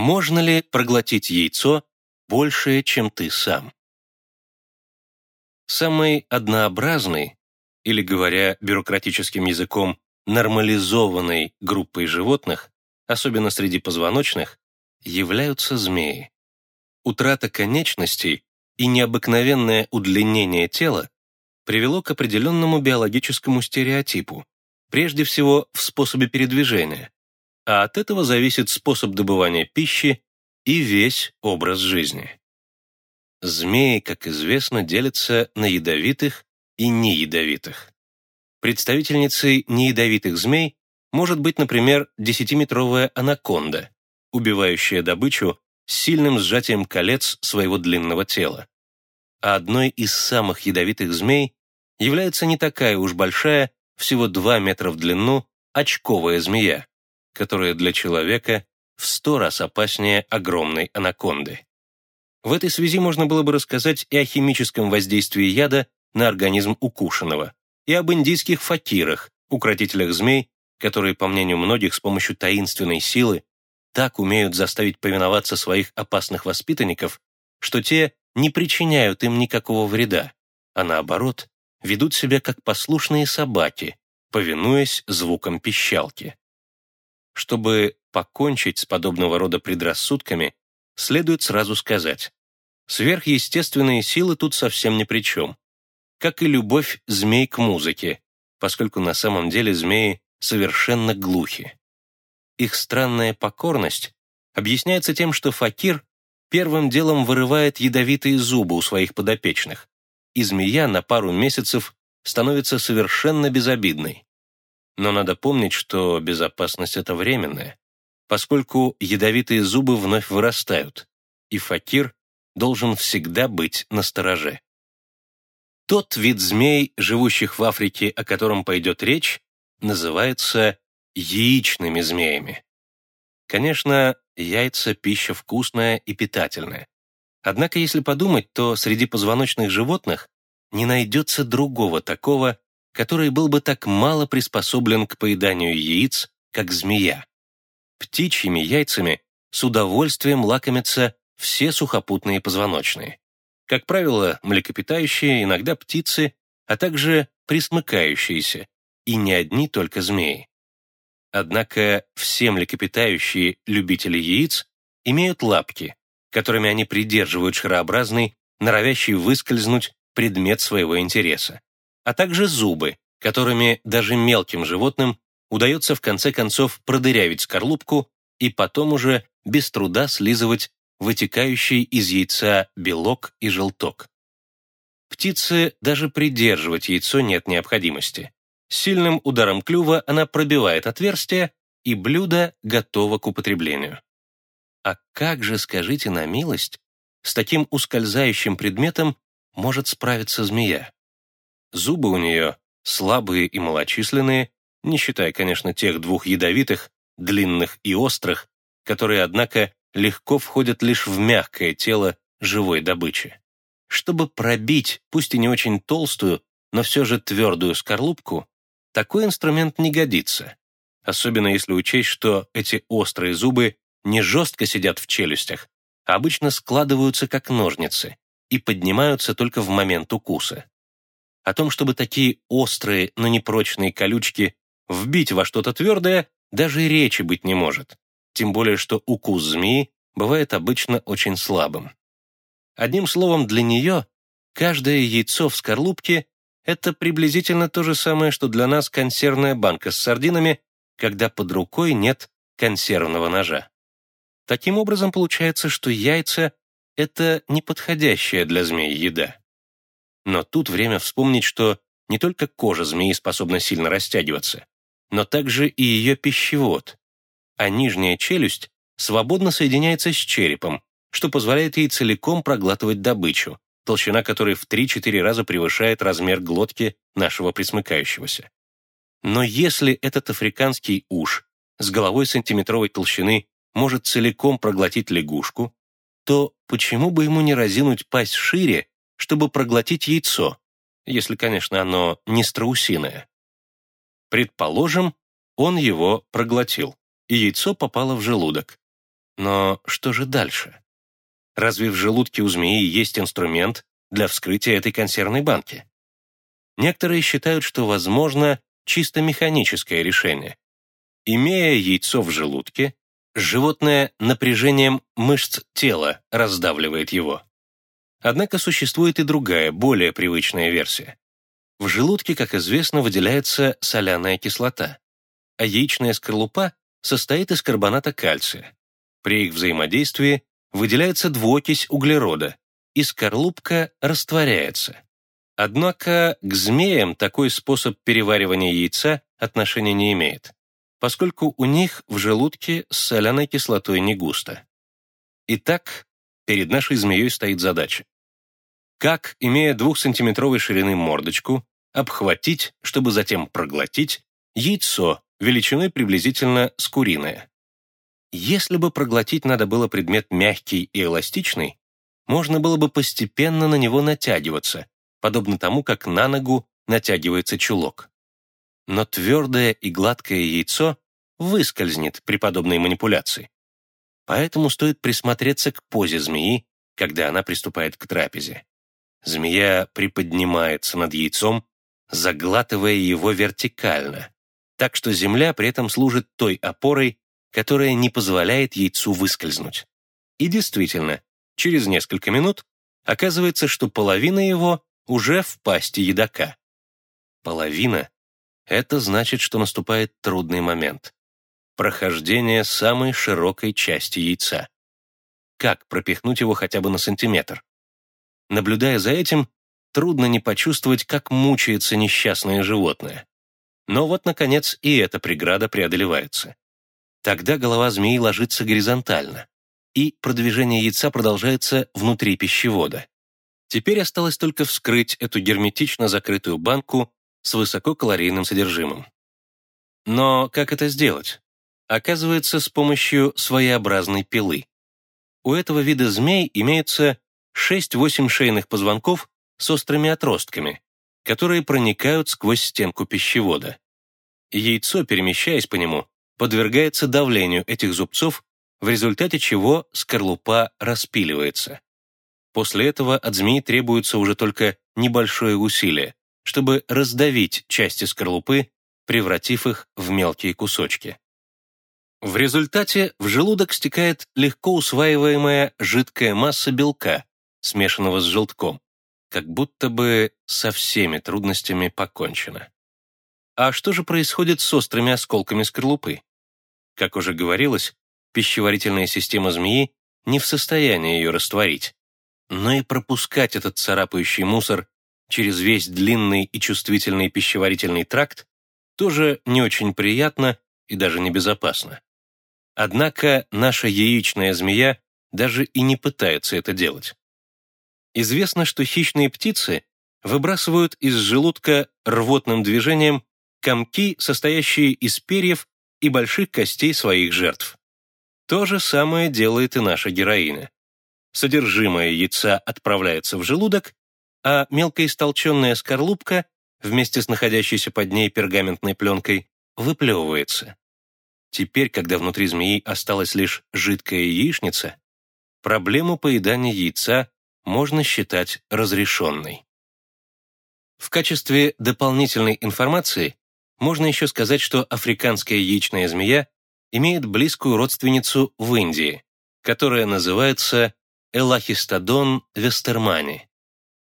Можно ли проглотить яйцо большее, чем ты сам? Самый однообразный, или говоря бюрократическим языком, нормализованной группой животных, особенно среди позвоночных, являются змеи. Утрата конечностей и необыкновенное удлинение тела привело к определенному биологическому стереотипу, прежде всего в способе передвижения, а от этого зависит способ добывания пищи и весь образ жизни. Змеи, как известно, делятся на ядовитых и неядовитых. Представительницей неядовитых змей может быть, например, десятиметровая анаконда, убивающая добычу с сильным сжатием колец своего длинного тела. А одной из самых ядовитых змей является не такая уж большая, всего 2 метра в длину, очковая змея, которая для человека в сто раз опаснее огромной анаконды. В этой связи можно было бы рассказать и о химическом воздействии яда на организм укушенного, и об индийских факирах, укротителях змей, которые, по мнению многих, с помощью таинственной силы так умеют заставить повиноваться своих опасных воспитанников, что те не причиняют им никакого вреда, а наоборот, ведут себя как послушные собаки, повинуясь звукам пищалки. Чтобы покончить с подобного рода предрассудками, следует сразу сказать, сверхъестественные силы тут совсем ни при чем, как и любовь змей к музыке, поскольку на самом деле змеи совершенно глухи. Их странная покорность объясняется тем, что факир первым делом вырывает ядовитые зубы у своих подопечных, и змея на пару месяцев становится совершенно безобидной. Но надо помнить, что безопасность — это временная, поскольку ядовитые зубы вновь вырастают, и факир должен всегда быть настороже. Тот вид змей, живущих в Африке, о котором пойдет речь, называется яичными змеями. Конечно, яйца – пища вкусная и питательная. Однако, если подумать, то среди позвоночных животных не найдется другого такого, который был бы так мало приспособлен к поеданию яиц, как змея. Птичьими яйцами с удовольствием лакомятся все сухопутные позвоночные. Как правило, млекопитающие, иногда птицы, а также присмыкающиеся, и не одни только змеи. Однако все млекопитающие любители яиц имеют лапки, которыми они придерживают шарообразный, норовящий выскользнуть предмет своего интереса, а также зубы, которыми даже мелким животным удается в конце концов продырявить скорлупку и потом уже без труда слизывать вытекающий из яйца белок и желток. Птице даже придерживать яйцо нет необходимости. Сильным ударом клюва она пробивает отверстие, и блюдо готово к употреблению. А как же, скажите на милость, с таким ускользающим предметом может справиться змея? Зубы у нее слабые и малочисленные, не считая, конечно, тех двух ядовитых, длинных и острых, которые, однако, легко входят лишь в мягкое тело живой добычи. Чтобы пробить, пусть и не очень толстую, но все же твердую скорлупку, такой инструмент не годится, особенно если учесть, что эти острые зубы не жестко сидят в челюстях, а обычно складываются как ножницы и поднимаются только в момент укуса. О том, чтобы такие острые, но непрочные колючки вбить во что-то твердое, даже речи быть не может тем более что укус змеи бывает обычно очень слабым. Одним словом, для нее каждое яйцо в скорлупке – это приблизительно то же самое, что для нас консервная банка с сардинами, когда под рукой нет консервного ножа. Таким образом, получается, что яйца – это неподходящая для змеи еда. Но тут время вспомнить, что не только кожа змеи способна сильно растягиваться, но также и ее пищевод, а нижняя челюсть свободно соединяется с черепом, что позволяет ей целиком проглатывать добычу, толщина которой в 3-4 раза превышает размер глотки нашего присмыкающегося. Но если этот африканский уж с головой сантиметровой толщины может целиком проглотить лягушку, то почему бы ему не разинуть пасть шире, чтобы проглотить яйцо, если, конечно, оно не страусиное? Предположим, он его проглотил и яйцо попало в желудок. Но что же дальше? Разве в желудке у змеи есть инструмент для вскрытия этой консервной банки? Некоторые считают, что возможно чисто механическое решение. Имея яйцо в желудке, животное напряжением мышц тела раздавливает его. Однако существует и другая, более привычная версия. В желудке, как известно, выделяется соляная кислота, а яичная скорлупа состоит из карбоната кальция. При их взаимодействии выделяется двуокись углерода, и скорлупка растворяется. Однако к змеям такой способ переваривания яйца отношения не имеет, поскольку у них в желудке с соляной кислотой не густо. Итак, перед нашей змеей стоит задача. Как, имея двухсантиметровой ширины мордочку, обхватить, чтобы затем проглотить, яйцо величиной приблизительно с куриное. Если бы проглотить надо было предмет мягкий и эластичный, можно было бы постепенно на него натягиваться, подобно тому, как на ногу натягивается чулок. Но твердое и гладкое яйцо выскользнет при подобной манипуляции. Поэтому стоит присмотреться к позе змеи, когда она приступает к трапезе. Змея приподнимается над яйцом, заглатывая его вертикально, так что земля при этом служит той опорой, которая не позволяет яйцу выскользнуть. И действительно, через несколько минут оказывается, что половина его уже в пасти едока. Половина — это значит, что наступает трудный момент. Прохождение самой широкой части яйца. Как пропихнуть его хотя бы на сантиметр? Наблюдая за этим, трудно не почувствовать, как мучается несчастное животное. Но вот, наконец, и эта преграда преодолевается. Тогда голова змеи ложится горизонтально, и продвижение яйца продолжается внутри пищевода. Теперь осталось только вскрыть эту герметично закрытую банку с высококалорийным содержимым. Но как это сделать? Оказывается, с помощью своеобразной пилы. У этого вида змей имеются 6-8 шейных позвонков с острыми отростками, которые проникают сквозь стенку пищевода. Яйцо, перемещаясь по нему, подвергается давлению этих зубцов, в результате чего скорлупа распиливается. После этого от змеи требуется уже только небольшое усилие, чтобы раздавить части скорлупы, превратив их в мелкие кусочки. В результате в желудок стекает легко усваиваемая жидкая масса белка, смешанного с желтком, как будто бы со всеми трудностями покончено. А что же происходит с острыми осколками скорлупы? Как уже говорилось, пищеварительная система змеи не в состоянии ее растворить, но и пропускать этот царапающий мусор через весь длинный и чувствительный пищеварительный тракт тоже не очень приятно и даже небезопасно. Однако наша яичная змея даже и не пытается это делать. Известно, что хищные птицы выбрасывают из желудка рвотным движением комки, состоящие из перьев и больших костей своих жертв. То же самое делает и наша героиня. Содержимое яйца отправляется в желудок, а мелкоистолченная скорлупка вместе с находящейся под ней пергаментной пленкой выплевывается. Теперь, когда внутри змеи осталась лишь жидкая яичница, проблему поедания яйца можно считать разрешенной. В качестве дополнительной информации можно еще сказать, что африканская яичная змея имеет близкую родственницу в Индии, которая называется Элахистодон вестермани.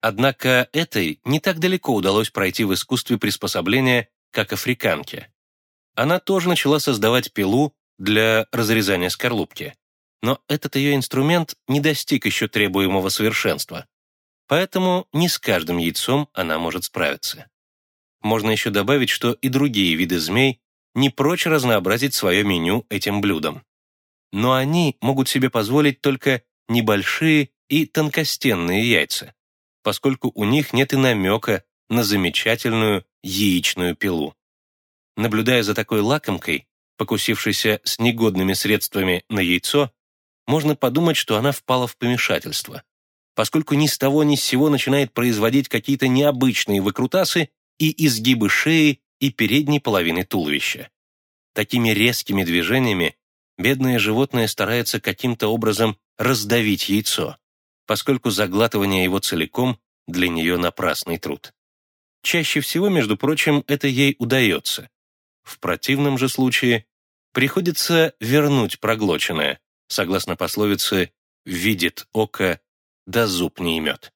Однако этой не так далеко удалось пройти в искусстве приспособления, как африканке. Она тоже начала создавать пилу для разрезания скорлупки, но этот ее инструмент не достиг еще требуемого совершенства, поэтому не с каждым яйцом она может справиться. Можно еще добавить, что и другие виды змей не прочь разнообразить свое меню этим блюдом. Но они могут себе позволить только небольшие и тонкостенные яйца, поскольку у них нет и намека на замечательную яичную пилу. Наблюдая за такой лакомкой, покусившейся с негодными средствами на яйцо, можно подумать, что она впала в помешательство, поскольку ни с того ни с сего начинает производить какие-то необычные выкрутасы и изгибы шеи и передней половины туловища. Такими резкими движениями бедное животное старается каким-то образом раздавить яйцо, поскольку заглатывание его целиком для нее напрасный труд. Чаще всего, между прочим, это ей удается. В противном же случае приходится вернуть проглоченное, согласно пословице «видит око, да зуб не имет».